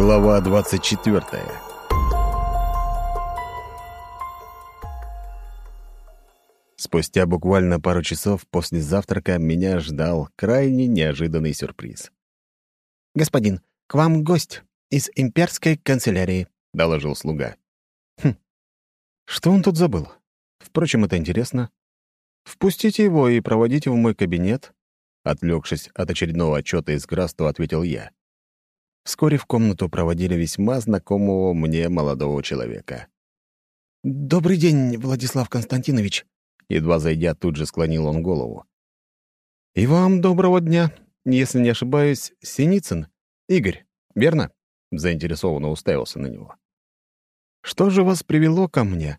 Глава 24 Спустя буквально пару часов после завтрака меня ждал крайне неожиданный сюрприз. «Господин, к вам гость из имперской канцелярии», — доложил слуга. «Хм, что он тут забыл? Впрочем, это интересно. Впустите его и проводите в мой кабинет», — отвлекшись от очередного отчета из Грасту, ответил я. Вскоре в комнату проводили весьма знакомого мне молодого человека. «Добрый день, Владислав Константинович», Едва зайдя, тут же склонил он голову. «И вам доброго дня. Если не ошибаюсь, Синицын. Игорь, верно?» Заинтересованно уставился на него. «Что же вас привело ко мне?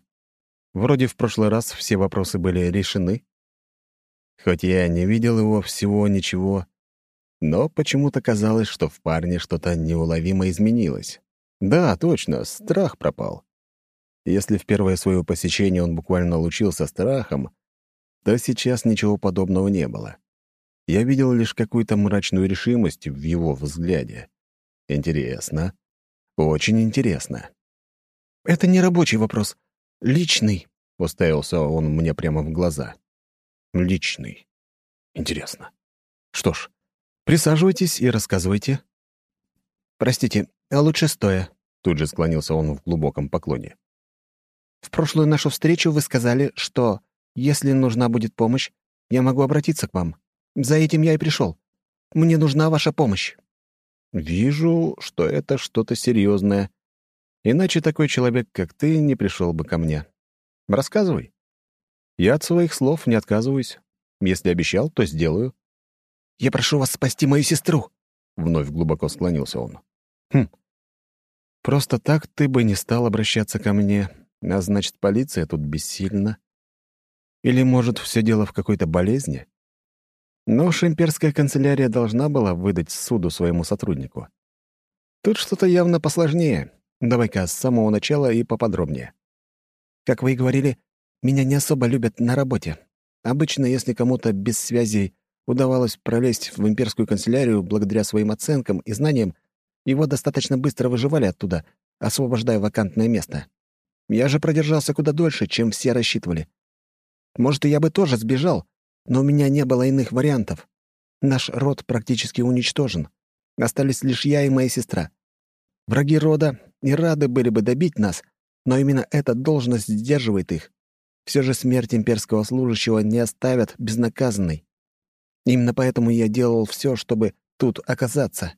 Вроде в прошлый раз все вопросы были решены. Хоть я не видел его всего ничего, но почему-то казалось, что в парне что-то неуловимо изменилось. Да, точно, страх пропал. Если в первое свое посещение он буквально лучился страхом, то сейчас ничего подобного не было. Я видел лишь какую-то мрачную решимость в его взгляде. Интересно. Очень интересно. «Это не рабочий вопрос. Личный», — уставился он мне прямо в глаза. «Личный. Интересно. Что ж, Присаживайтесь и рассказывайте». «Простите, а лучше стоя», — тут же склонился он в глубоком поклоне. «В прошлую нашу встречу вы сказали, что, если нужна будет помощь, я могу обратиться к вам. За этим я и пришел. Мне нужна ваша помощь». «Вижу, что это что-то серьезное. Иначе такой человек, как ты, не пришел бы ко мне. Рассказывай. Я от своих слов не отказываюсь. Если обещал, то сделаю». Я прошу вас спасти мою сестру!» Вновь глубоко склонился он. «Хм. Просто так ты бы не стал обращаться ко мне, а значит, полиция тут бессильна. Или, может, все дело в какой-то болезни? Но уж имперская канцелярия должна была выдать суду своему сотруднику. Тут что-то явно посложнее. Давай-ка с самого начала и поподробнее. Как вы и говорили, меня не особо любят на работе. Обычно, если кому-то без связи удавалось пролезть в имперскую канцелярию благодаря своим оценкам и знаниям, его достаточно быстро выживали оттуда, освобождая вакантное место. Я же продержался куда дольше, чем все рассчитывали. Может, и я бы тоже сбежал, но у меня не было иных вариантов. Наш род практически уничтожен. Остались лишь я и моя сестра. Враги рода не рады были бы добить нас, но именно эта должность сдерживает их. Все же смерть имперского служащего не оставят безнаказанной. Именно поэтому я делал все, чтобы тут оказаться.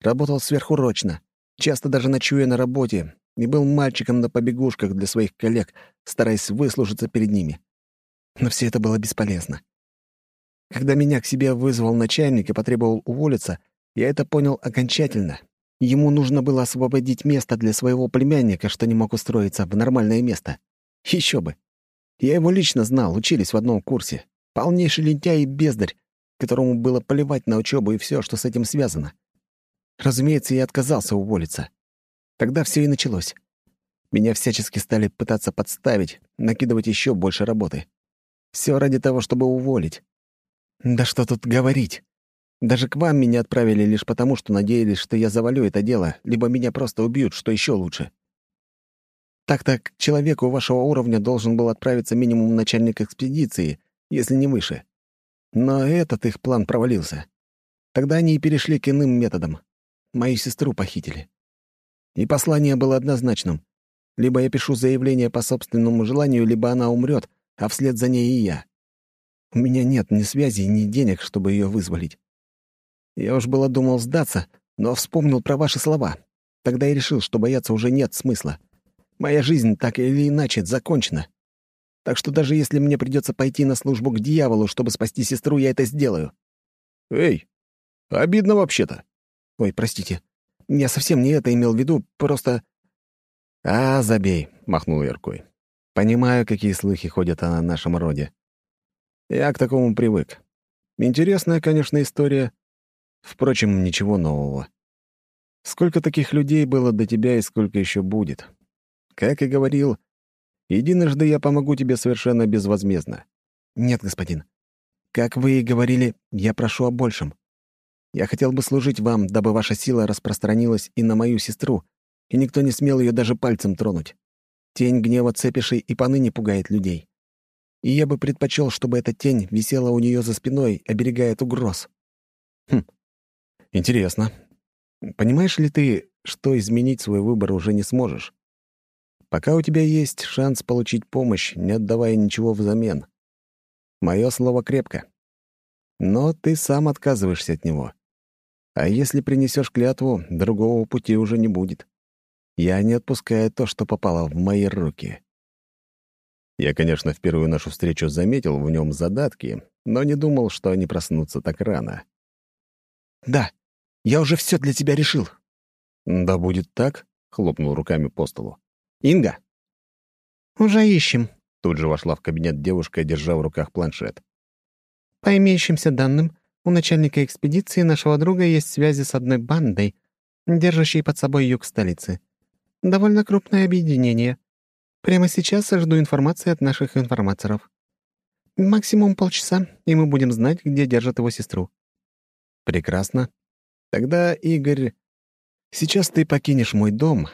Работал сверхурочно, часто даже ночуя на работе, и был мальчиком на побегушках для своих коллег, стараясь выслужиться перед ними. Но все это было бесполезно. Когда меня к себе вызвал начальник и потребовал уволиться, я это понял окончательно. Ему нужно было освободить место для своего племянника, что не мог устроиться в нормальное место. Еще бы. Я его лично знал, учились в одном курсе. Полнейший лентяй и бездарь, которому было плевать на учебу и все, что с этим связано. Разумеется, я отказался уволиться. Тогда все и началось. Меня всячески стали пытаться подставить, накидывать еще больше работы. Все ради того, чтобы уволить. Да что тут говорить. Даже к вам меня отправили лишь потому, что надеялись, что я завалю это дело, либо меня просто убьют, что еще лучше. Так-то к человеку вашего уровня должен был отправиться минимум начальник экспедиции, если не выше. Но этот их план провалился. Тогда они и перешли к иным методам. Мою сестру похитили. И послание было однозначным. Либо я пишу заявление по собственному желанию, либо она умрет, а вслед за ней и я. У меня нет ни связи, ни денег, чтобы ее вызволить. Я уж было думал сдаться, но вспомнил про ваши слова. Тогда я решил, что бояться уже нет смысла. Моя жизнь так или иначе закончена. Так что даже если мне придется пойти на службу к дьяволу, чтобы спасти сестру, я это сделаю». «Эй, обидно вообще-то». «Ой, простите. Я совсем не это имел в виду, просто...» «А, забей», — махнул я рукой. «Понимаю, какие слухи ходят о нашем роде. Я к такому привык. Интересная, конечно, история. Впрочем, ничего нового. Сколько таких людей было до тебя и сколько еще будет? Как и говорил, Единожды я помогу тебе совершенно безвозмездно». «Нет, господин. Как вы и говорили, я прошу о большем. Я хотел бы служить вам, дабы ваша сила распространилась и на мою сестру, и никто не смел ее даже пальцем тронуть. Тень гнева цепишей и поныне пугает людей. И я бы предпочел, чтобы эта тень висела у нее за спиной, оберегая от угроз. Хм, интересно. Понимаешь ли ты, что изменить свой выбор уже не сможешь? Пока у тебя есть шанс получить помощь, не отдавая ничего взамен. Мое слово крепко. Но ты сам отказываешься от него. А если принесешь клятву, другого пути уже не будет. Я не отпускаю то, что попало в мои руки. Я, конечно, в первую нашу встречу заметил в нем задатки, но не думал, что они проснутся так рано. «Да, я уже все для тебя решил». «Да будет так», — хлопнул руками по столу. «Инга?» «Уже ищем», — тут же вошла в кабинет девушка, держа в руках планшет. «По имеющимся данным, у начальника экспедиции нашего друга есть связи с одной бандой, держащей под собой юг столицы. Довольно крупное объединение. Прямо сейчас жду информации от наших информаторов. Максимум полчаса, и мы будем знать, где держат его сестру». «Прекрасно. Тогда, Игорь, сейчас ты покинешь мой дом.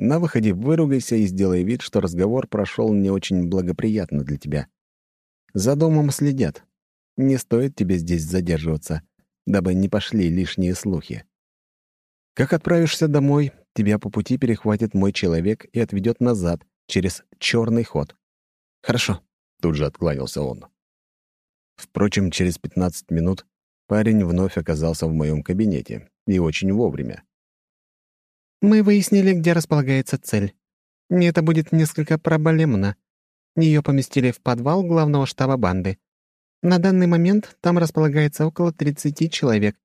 На выходе выругайся и сделай вид, что разговор прошел не очень благоприятно для тебя. За домом следят. Не стоит тебе здесь задерживаться, дабы не пошли лишние слухи. Как отправишься домой, тебя по пути перехватит мой человек и отведет назад через черный ход. Хорошо, тут же откланялся он. Впрочем, через 15 минут парень вновь оказался в моем кабинете, и очень вовремя. «Мы выяснили, где располагается цель. Это будет несколько проблемно. Ее поместили в подвал главного штаба банды. На данный момент там располагается около 30 человек.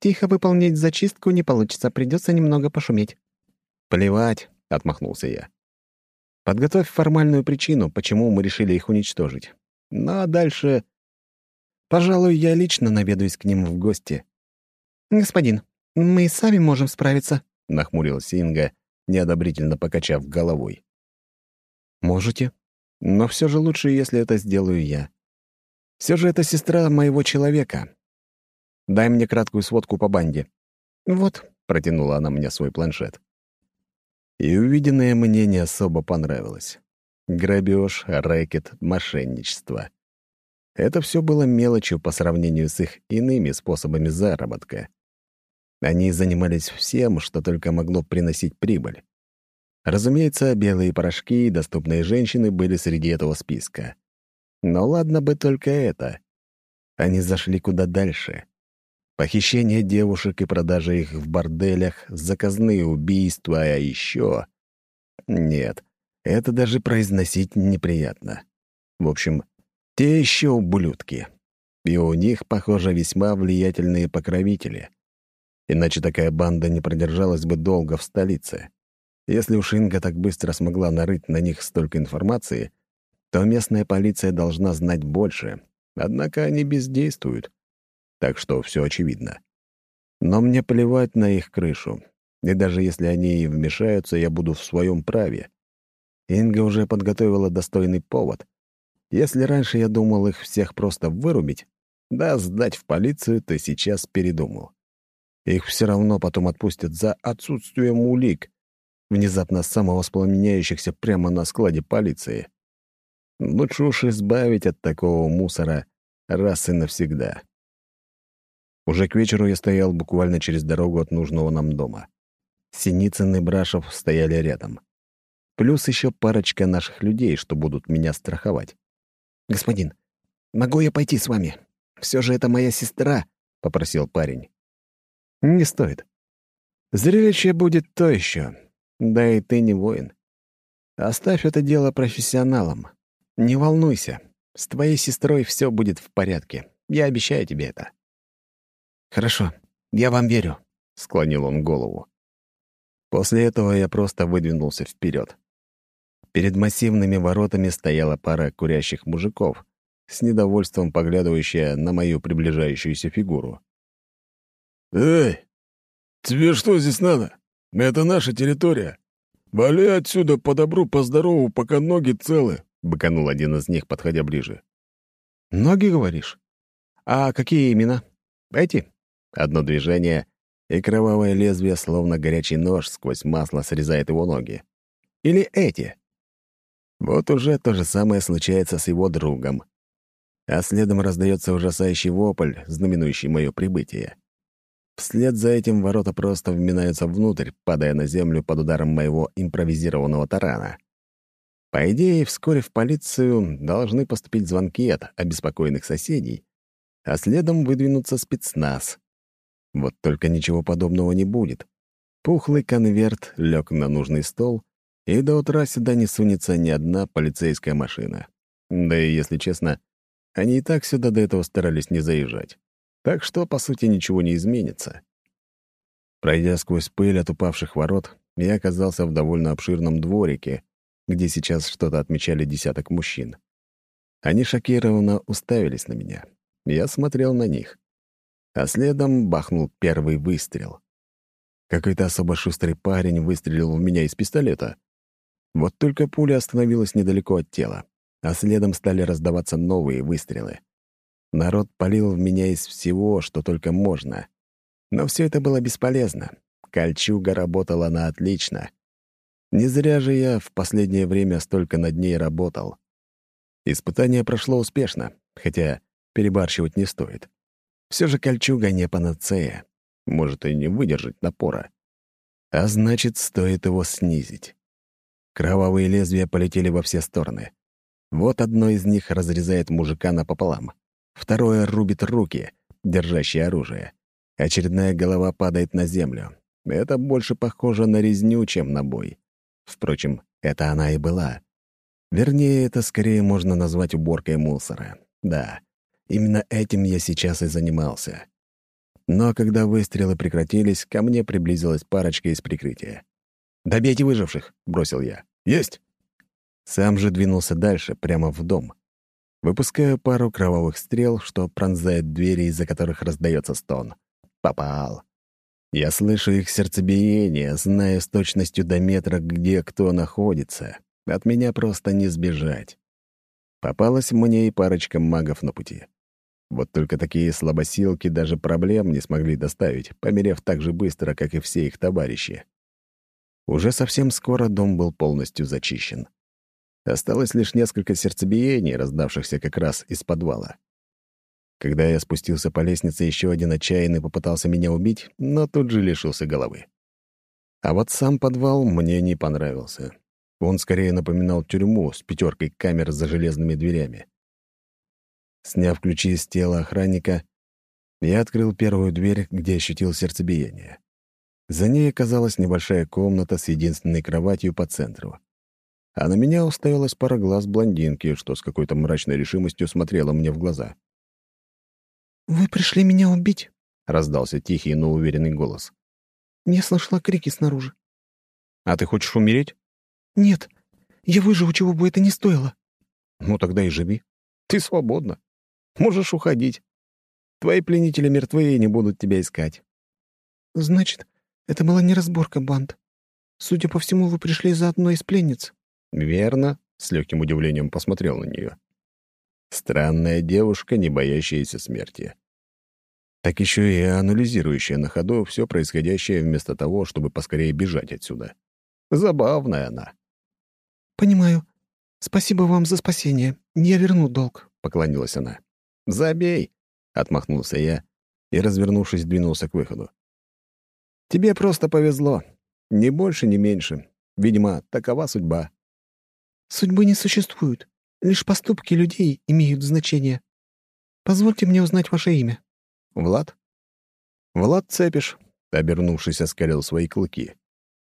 Тихо выполнить зачистку не получится, придется немного пошуметь». «Плевать», — отмахнулся я. «Подготовь формальную причину, почему мы решили их уничтожить. Ну а дальше... Пожалуй, я лично наведаюсь к ним в гости». «Господин, мы и сами можем справиться», — нахмурилась Инга, неодобрительно покачав головой. «Можете, но все же лучше, если это сделаю я. Все же это сестра моего человека. Дай мне краткую сводку по банде». «Вот», — протянула она мне свой планшет. И увиденное мне не особо понравилось. Грабеж, рэкет, мошенничество. Это все было мелочью по сравнению с их иными способами заработка. Они занимались всем, что только могло приносить прибыль. Разумеется, белые порошки и доступные женщины были среди этого списка. Но ладно бы только это. Они зашли куда дальше. Похищение девушек и продажа их в борделях, заказные убийства, а еще... Нет, это даже произносить неприятно. В общем, те еще ублюдки. И у них, похоже, весьма влиятельные покровители. Иначе такая банда не продержалась бы долго в столице. Если уж Инга так быстро смогла нарыть на них столько информации, то местная полиция должна знать больше, однако они бездействуют. Так что все очевидно. Но мне плевать на их крышу, и даже если они и вмешаются, я буду в своем праве. Инга уже подготовила достойный повод. Если раньше я думал их всех просто вырубить, да сдать в полицию, то сейчас передумал. Их все равно потом отпустят за отсутствием улик, внезапно самовоспламеняющихся прямо на складе полиции. Лучше уж избавить от такого мусора раз и навсегда. Уже к вечеру я стоял буквально через дорогу от нужного нам дома. Синицын и Брашев стояли рядом. Плюс еще парочка наших людей, что будут меня страховать. «Господин, могу я пойти с вами? Все же это моя сестра», — попросил парень. «Не стоит. Зрелище будет то еще. Да и ты не воин. Оставь это дело профессионалам. Не волнуйся, с твоей сестрой все будет в порядке. Я обещаю тебе это». «Хорошо, я вам верю», — склонил он голову. После этого я просто выдвинулся вперед. Перед массивными воротами стояла пара курящих мужиков, с недовольством поглядывающая на мою приближающуюся фигуру. «Эй, тебе что здесь надо? Это наша территория. Вали отсюда по добру, по здорову, пока ноги целы», — быканул один из них, подходя ближе. «Ноги, говоришь? А какие именно? Эти?» Одно движение, и кровавое лезвие, словно горячий нож, сквозь масло срезает его ноги. Или эти. Вот уже то же самое случается с его другом. А следом раздается ужасающий вопль, знаменующий мое прибытие. Вслед за этим ворота просто вминаются внутрь, падая на землю под ударом моего импровизированного тарана. По идее, вскоре в полицию должны поступить звонки от обеспокоенных соседей, а следом выдвинуться спецназ. Вот только ничего подобного не будет. Пухлый конверт лег на нужный стол, и до утра сюда не сунется ни одна полицейская машина. Да и, если честно, они и так сюда до этого старались не заезжать. Так что, по сути, ничего не изменится. Пройдя сквозь пыль от упавших ворот, я оказался в довольно обширном дворике, где сейчас что-то отмечали десяток мужчин. Они шокированно уставились на меня. Я смотрел на них. А следом бахнул первый выстрел. Какой-то особо шустрый парень выстрелил в меня из пистолета. Вот только пуля остановилась недалеко от тела, а следом стали раздаваться новые выстрелы. Народ палил в меня из всего, что только можно. Но все это было бесполезно. Кольчуга работала на отлично. Не зря же я в последнее время столько над ней работал. Испытание прошло успешно, хотя перебарщивать не стоит. Все же кольчуга не панацея, может и не выдержать напора. А значит, стоит его снизить. Кровавые лезвия полетели во все стороны. Вот одно из них разрезает мужика напополам. Второе рубит руки, держащие оружие. Очередная голова падает на землю. Это больше похоже на резню, чем на бой. Впрочем, это она и была. Вернее, это скорее можно назвать уборкой мусора. Да, именно этим я сейчас и занимался. Но когда выстрелы прекратились, ко мне приблизилась парочка из прикрытия. «Добейте выживших!» — бросил я. «Есть!» Сам же двинулся дальше, прямо в дом. Выпускаю пару кровавых стрел, что пронзает двери, из-за которых раздается стон. Попал. Я слышу их сердцебиение, зная с точностью до метра, где кто находится. От меня просто не сбежать. Попалась мне и парочка магов на пути. Вот только такие слабосилки даже проблем не смогли доставить, померев так же быстро, как и все их товарищи. Уже совсем скоро дом был полностью зачищен. Осталось лишь несколько сердцебиений, раздавшихся как раз из подвала. Когда я спустился по лестнице, еще один отчаянный попытался меня убить, но тут же лишился головы. А вот сам подвал мне не понравился. Он скорее напоминал тюрьму с пятеркой камер за железными дверями. Сняв ключи с тела охранника, я открыл первую дверь, где ощутил сердцебиение. За ней оказалась небольшая комната с единственной кроватью по центру а на меня уставилась пара глаз блондинки, что с какой-то мрачной решимостью смотрела мне в глаза. «Вы пришли меня убить?» — раздался тихий, но уверенный голос. «Я слышала крики снаружи». «А ты хочешь умереть?» «Нет, я выживу, чего бы это ни стоило». «Ну тогда и живи. Ты свободна. Можешь уходить. Твои пленители мертвы и не будут тебя искать». «Значит, это была не разборка банд. Судя по всему, вы пришли за одной из пленниц». «Верно», — с легким удивлением посмотрел на нее. Странная девушка, не боящаяся смерти. Так еще и анализирующая на ходу все происходящее вместо того, чтобы поскорее бежать отсюда. Забавная она. «Понимаю. Спасибо вам за спасение. Я верну долг», — поклонилась она. «Забей», — отмахнулся я и, развернувшись, двинулся к выходу. «Тебе просто повезло. Ни больше, ни меньше. Видимо, такова судьба». Судьбы не существует. Лишь поступки людей имеют значение. Позвольте мне узнать ваше имя». «Влад?» «Влад Цепиш», — обернувшись, оскалил свои клыки.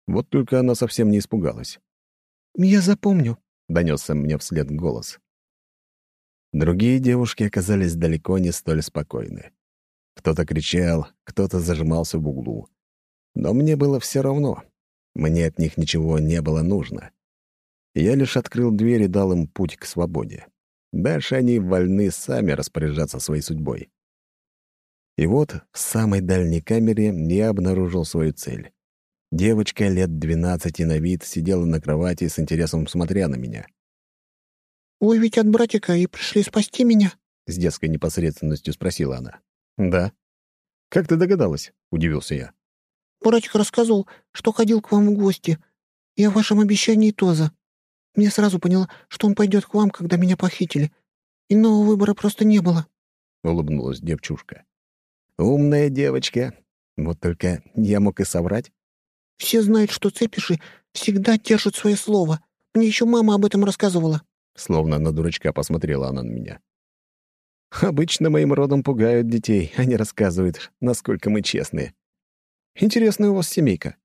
Вот только она совсем не испугалась. «Я запомню», — донесся мне вслед голос. Другие девушки оказались далеко не столь спокойны. Кто-то кричал, кто-то зажимался в углу. Но мне было все равно. Мне от них ничего не было нужно. Я лишь открыл дверь и дал им путь к свободе. Дальше они вольны сами распоряжаться своей судьбой. И вот в самой дальней камере я обнаружил свою цель. Девочка лет двенадцати на вид сидела на кровати с интересом смотря на меня. «Вы ведь от братика и пришли спасти меня?» — с детской непосредственностью спросила она. «Да». «Как ты догадалась?» — удивился я. «Братик рассказывал, что ходил к вам в гости, и о вашем обещании тоже. Я сразу поняла, что он пойдет к вам, когда меня похитили. Иного выбора просто не было», — улыбнулась девчушка. «Умная девочка. Вот только я мог и соврать». «Все знают, что цепиши всегда держат свое слово. Мне еще мама об этом рассказывала». Словно на дурачка посмотрела она на меня. «Обычно моим родом пугают детей, а не рассказывают, насколько мы честные. Интересная у вас семейка».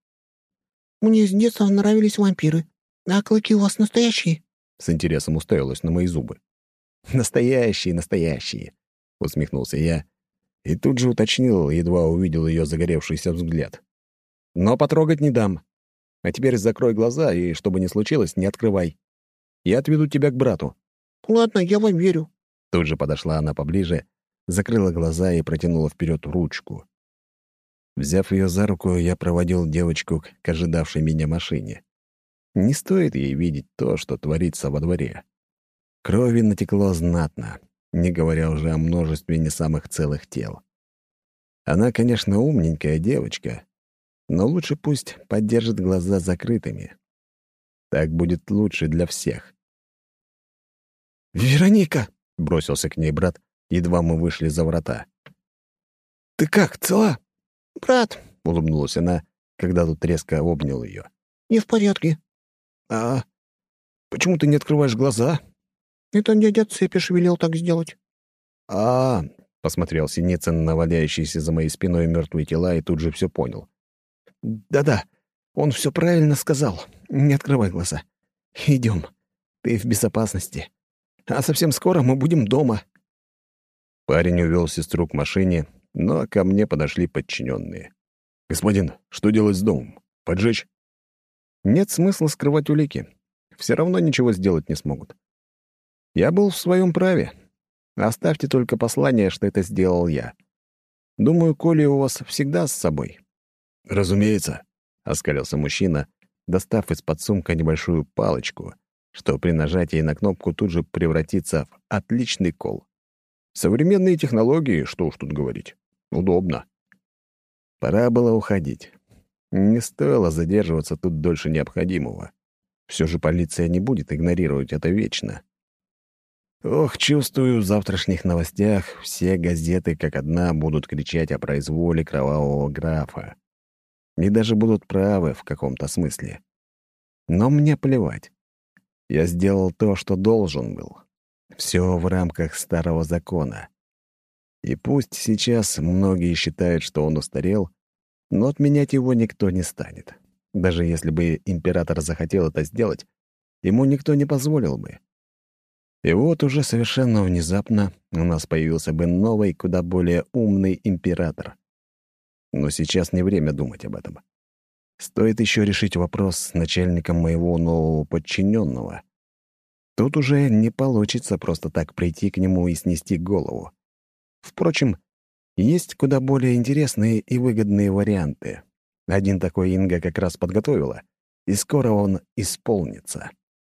«Мне с детства нравились вампиры. А клыки у вас настоящие?» С интересом уставилась на мои зубы. «Настоящие, настоящие», — усмехнулся я и тут же уточнил, едва увидел ее загоревшийся взгляд. «Но потрогать не дам. А теперь закрой глаза и, чтобы не случилось, не открывай. Я отведу тебя к брату». «Ладно, я вам верю». Тут же подошла она поближе, закрыла глаза и протянула вперед ручку. Взяв ее за руку, я проводил девочку к ожидавшей меня машине. Не стоит ей видеть то, что творится во дворе. Крови натекло знатно, не говоря уже о множестве не самых целых тел. Она, конечно, умненькая девочка, но лучше пусть поддержит глаза закрытыми. Так будет лучше для всех. «Вероника!» — бросился к ней брат, едва мы вышли за врата. «Ты как, цела?» «Брат!» — улыбнулась она, когда тут резко обнял ее. «Не в порядке». «А почему ты не открываешь глаза?» «Это дядя Цепиш велел так сделать». «А, — посмотрел Синицын на валяющиеся за моей спиной мертвые тела и тут же все понял. «Да-да, он все правильно сказал. Не открывай глаза. Идем. Ты в безопасности. А совсем скоро мы будем дома». Парень увел сестру к машине, но ко мне подошли подчиненные. «Господин, что делать с домом? Поджечь?» «Нет смысла скрывать улики. Все равно ничего сделать не смогут. Я был в своем праве. Оставьте только послание, что это сделал я. Думаю, Коли у вас всегда с собой». «Разумеется», — оскалился мужчина, достав из-под сумка небольшую палочку, что при нажатии на кнопку тут же превратится в отличный кол. Современные технологии, что уж тут говорить. Удобно. Пора было уходить. Не стоило задерживаться тут дольше необходимого. Все же полиция не будет игнорировать это вечно. Ох, чувствую, в завтрашних новостях все газеты как одна будут кричать о произволе кровавого графа. И даже будут правы в каком-то смысле. Но мне плевать. Я сделал то, что должен был. Все в рамках старого закона. И пусть сейчас многие считают, что он устарел, но отменять его никто не станет. Даже если бы император захотел это сделать, ему никто не позволил бы. И вот уже совершенно внезапно у нас появился бы новый, куда более умный император. Но сейчас не время думать об этом. Стоит еще решить вопрос с начальником моего нового подчиненного. Тут уже не получится просто так прийти к нему и снести голову. Впрочем, есть куда более интересные и выгодные варианты. Один такой Инга как раз подготовила, и скоро он исполнится.